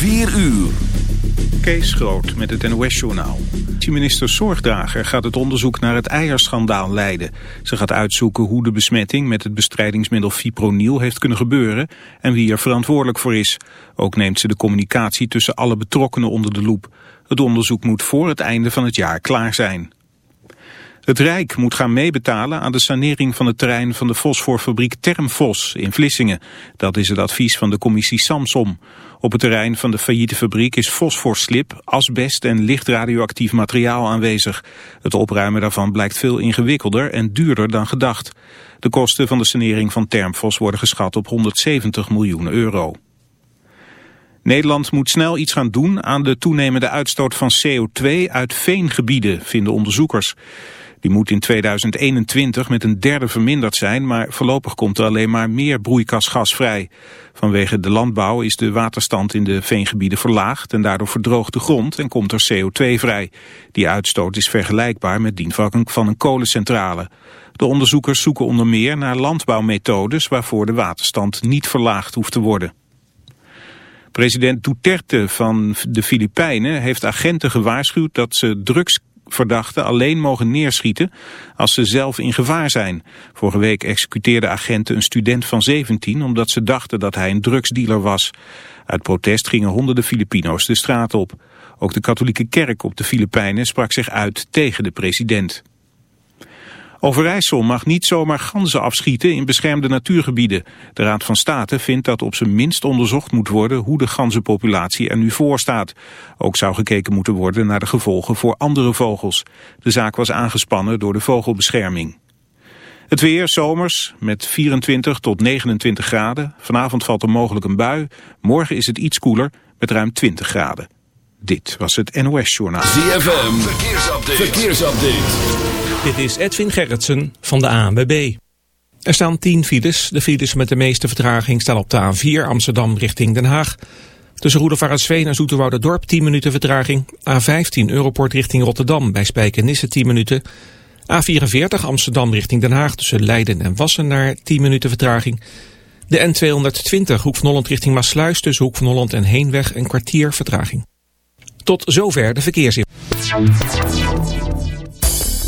4 uur. Kees Groot met het NOS-journaal. Minister Zorgdrager gaat het onderzoek naar het eierschandaal leiden. Ze gaat uitzoeken hoe de besmetting met het bestrijdingsmiddel fipronil heeft kunnen gebeuren en wie er verantwoordelijk voor is. Ook neemt ze de communicatie tussen alle betrokkenen onder de loep. Het onderzoek moet voor het einde van het jaar klaar zijn. Het Rijk moet gaan meebetalen aan de sanering van het terrein van de fosforfabriek Termfos in Vlissingen. Dat is het advies van de commissie Samsom. Op het terrein van de failliete fabriek is fosforslip, asbest en licht radioactief materiaal aanwezig. Het opruimen daarvan blijkt veel ingewikkelder en duurder dan gedacht. De kosten van de sanering van Termfos worden geschat op 170 miljoen euro. Nederland moet snel iets gaan doen aan de toenemende uitstoot van CO2 uit veengebieden, vinden onderzoekers. Die moet in 2021 met een derde verminderd zijn, maar voorlopig komt er alleen maar meer broeikasgas vrij. Vanwege de landbouw is de waterstand in de veengebieden verlaagd en daardoor verdroogt de grond en komt er CO2 vrij. Die uitstoot is vergelijkbaar met die van een kolencentrale. De onderzoekers zoeken onder meer naar landbouwmethodes waarvoor de waterstand niet verlaagd hoeft te worden. President Duterte van de Filipijnen heeft agenten gewaarschuwd dat ze drugs verdachten alleen mogen neerschieten als ze zelf in gevaar zijn. Vorige week executeerden agenten een student van 17 omdat ze dachten dat hij een drugsdealer was. Uit protest gingen honderden Filipino's de straat op. Ook de katholieke kerk op de Filipijnen sprak zich uit tegen de president. Overijssel mag niet zomaar ganzen afschieten in beschermde natuurgebieden. De Raad van State vindt dat op zijn minst onderzocht moet worden hoe de ganzenpopulatie er nu voor staat. Ook zou gekeken moeten worden naar de gevolgen voor andere vogels. De zaak was aangespannen door de vogelbescherming. Het weer zomers met 24 tot 29 graden. Vanavond valt er mogelijk een bui. Morgen is het iets koeler met ruim 20 graden. Dit was het NOS Journaal. ZFM, verkeersupdate. verkeersupdate. Dit is Edwin Gerritsen van de ANWB. Er staan 10 files. De files met de meeste vertraging staan op de A4 Amsterdam richting Den Haag. Tussen Roedevaartsveen en Dorp 10 minuten vertraging. A15 Europort richting Rotterdam bij Spijkenisse 10 minuten. A44 Amsterdam richting Den Haag tussen Leiden en Wassenaar 10 minuten vertraging. De N220 Hoek van Holland richting Maasluis tussen Hoek van Holland en Heenweg een kwartier vertraging. Tot zover de verkeersin.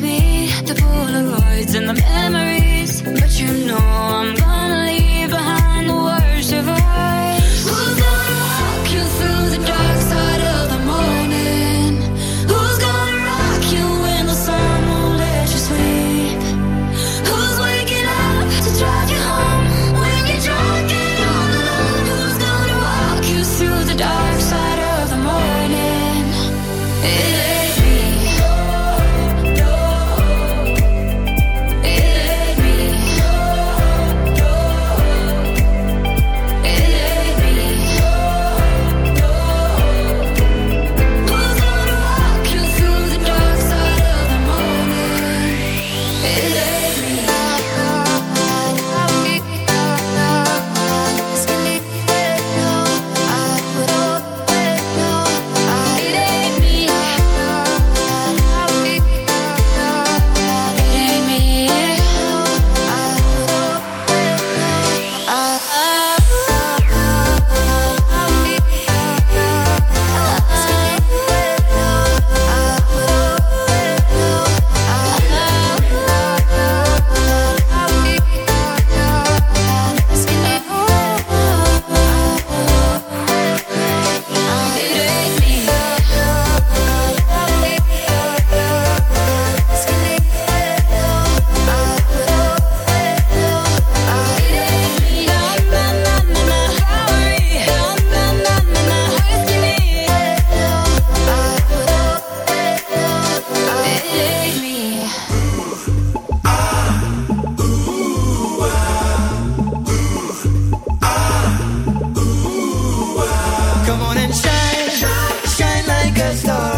with me, the Polaroids and the memories. But you know I'm stars.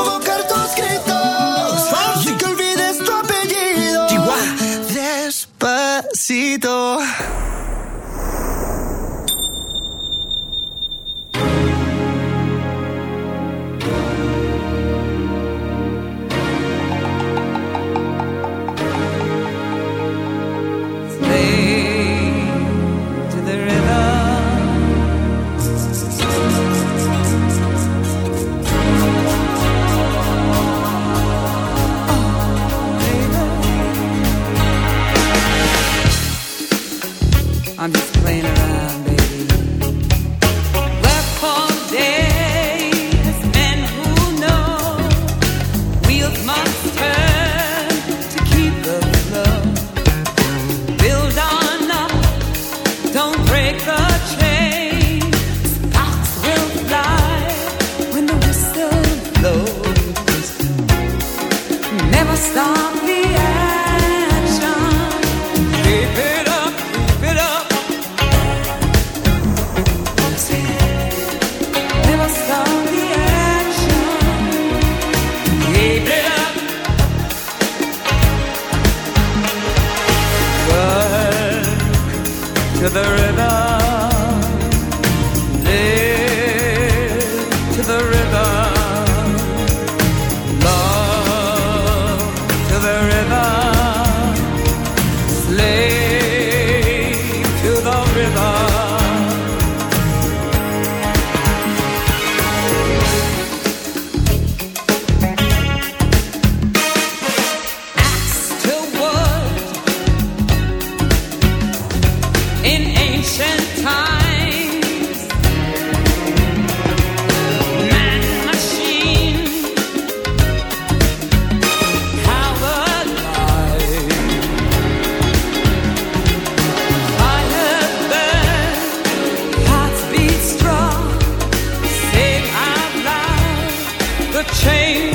The chain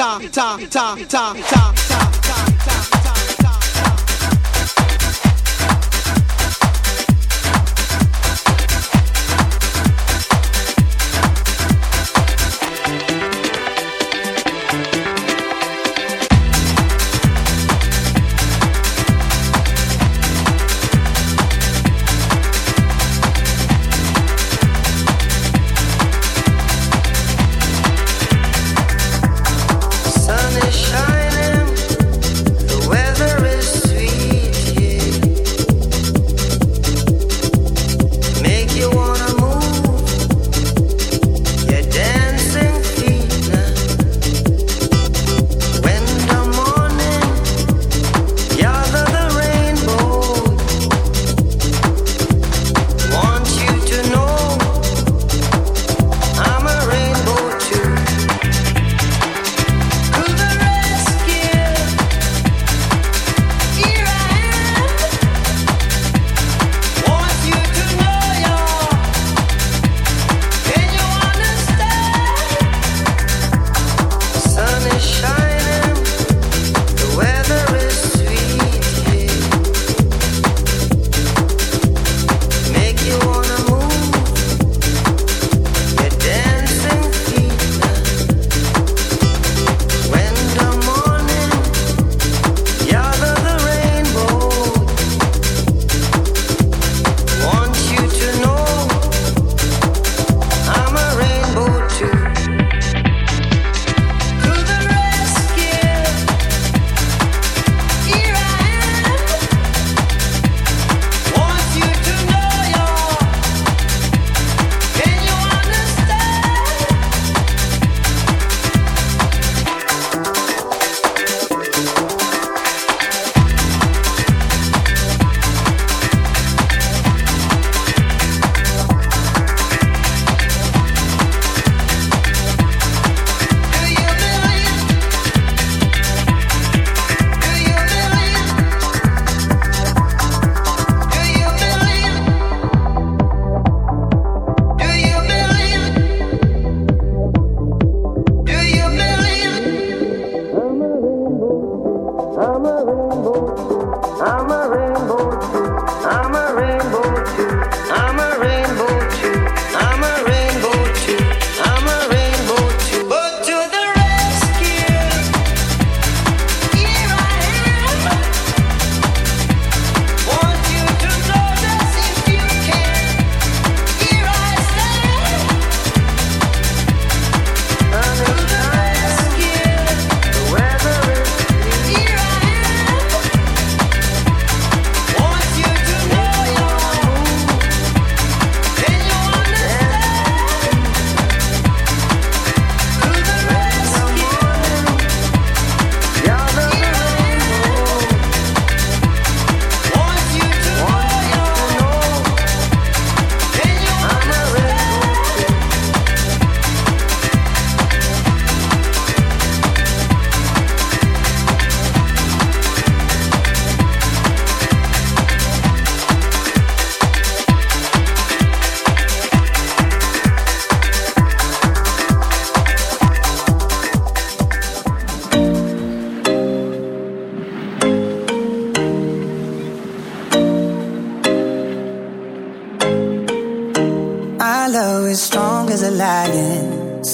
ta, ta, ta, ta, ta, ta,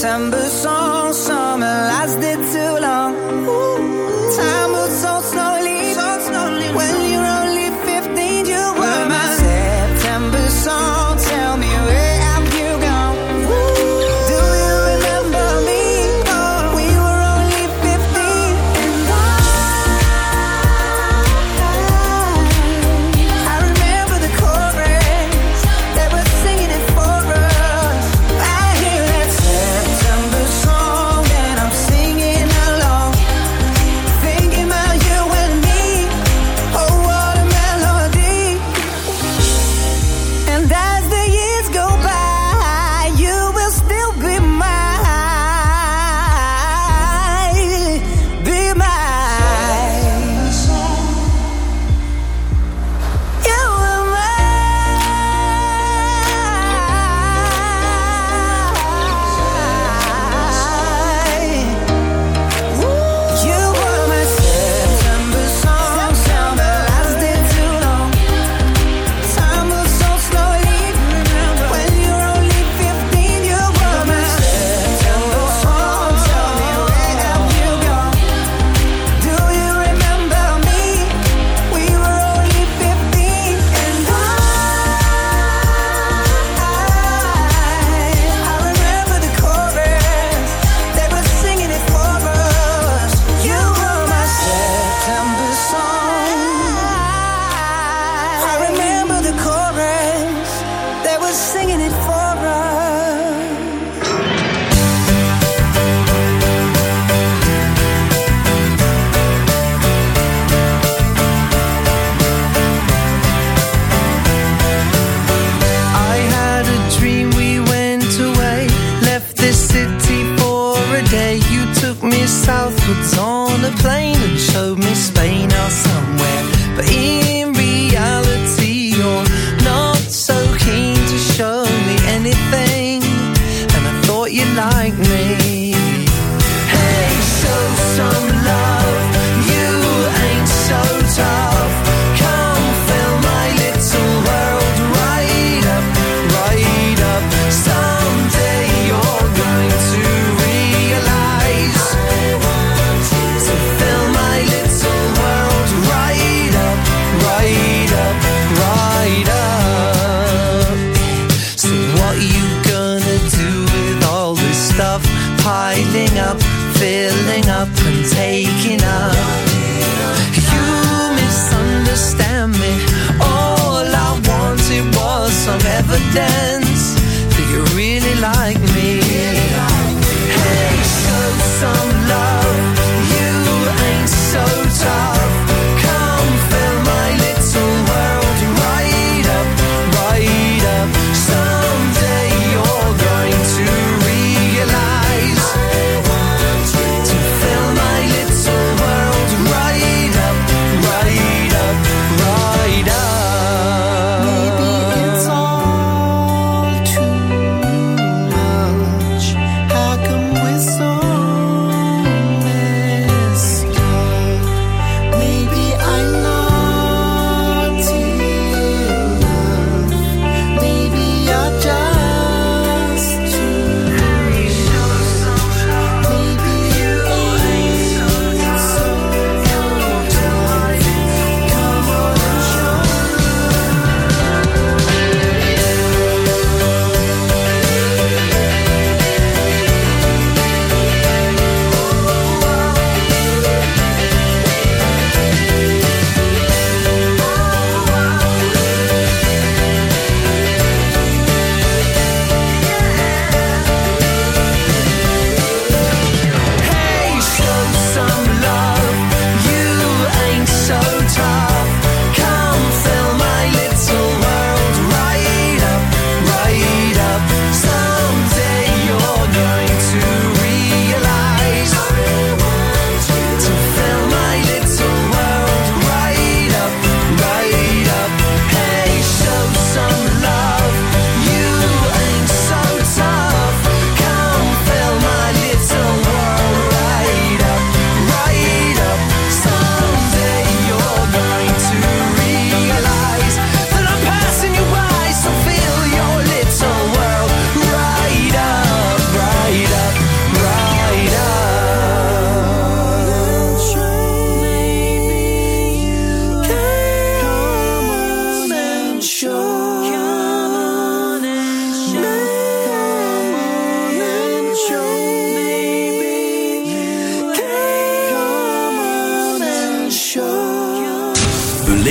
September.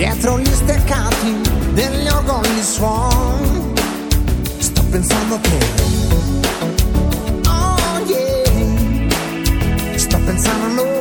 Dietro gli steccati degli orgogli suon Sto pensando a te Oh yeah Sto pensando a noi.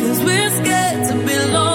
Cause we're scared to be.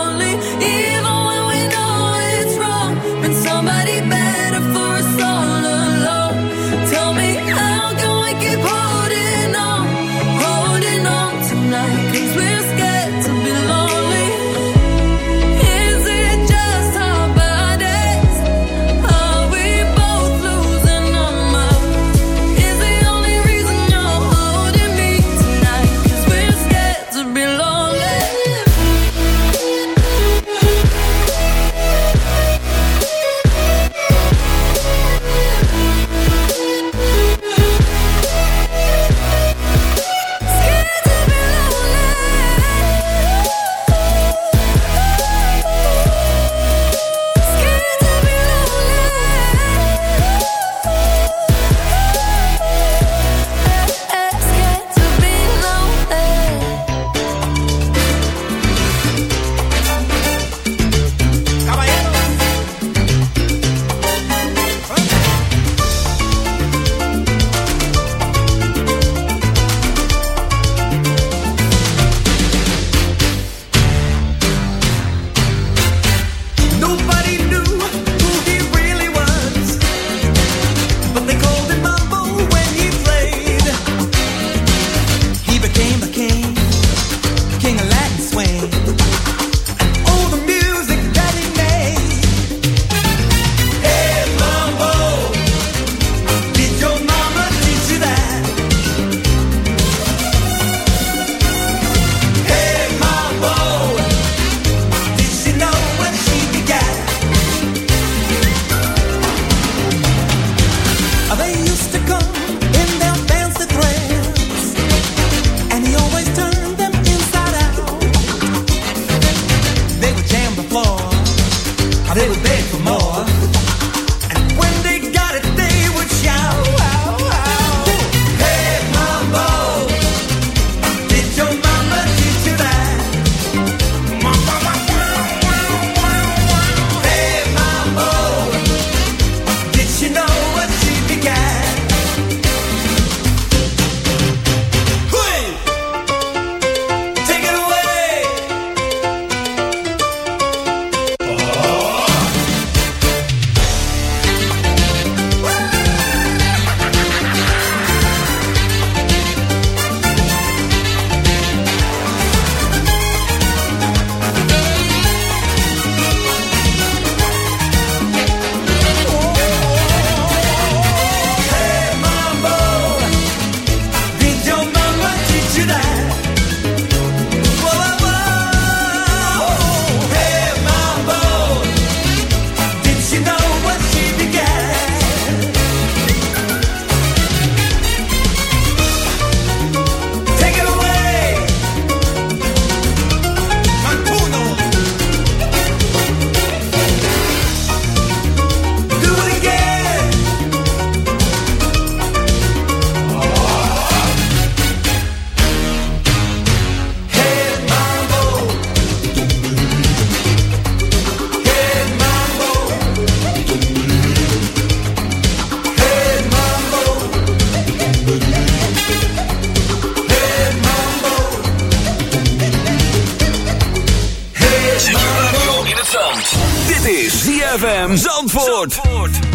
ZFM Zandvoort.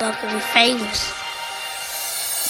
tocam feios.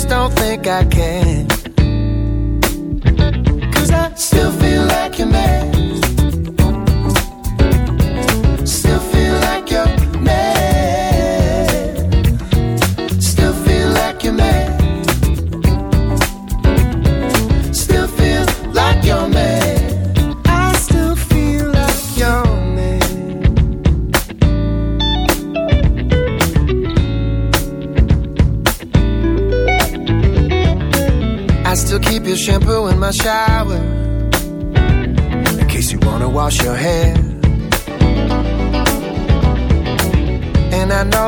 just don't think I can. Cause I still feel like a man.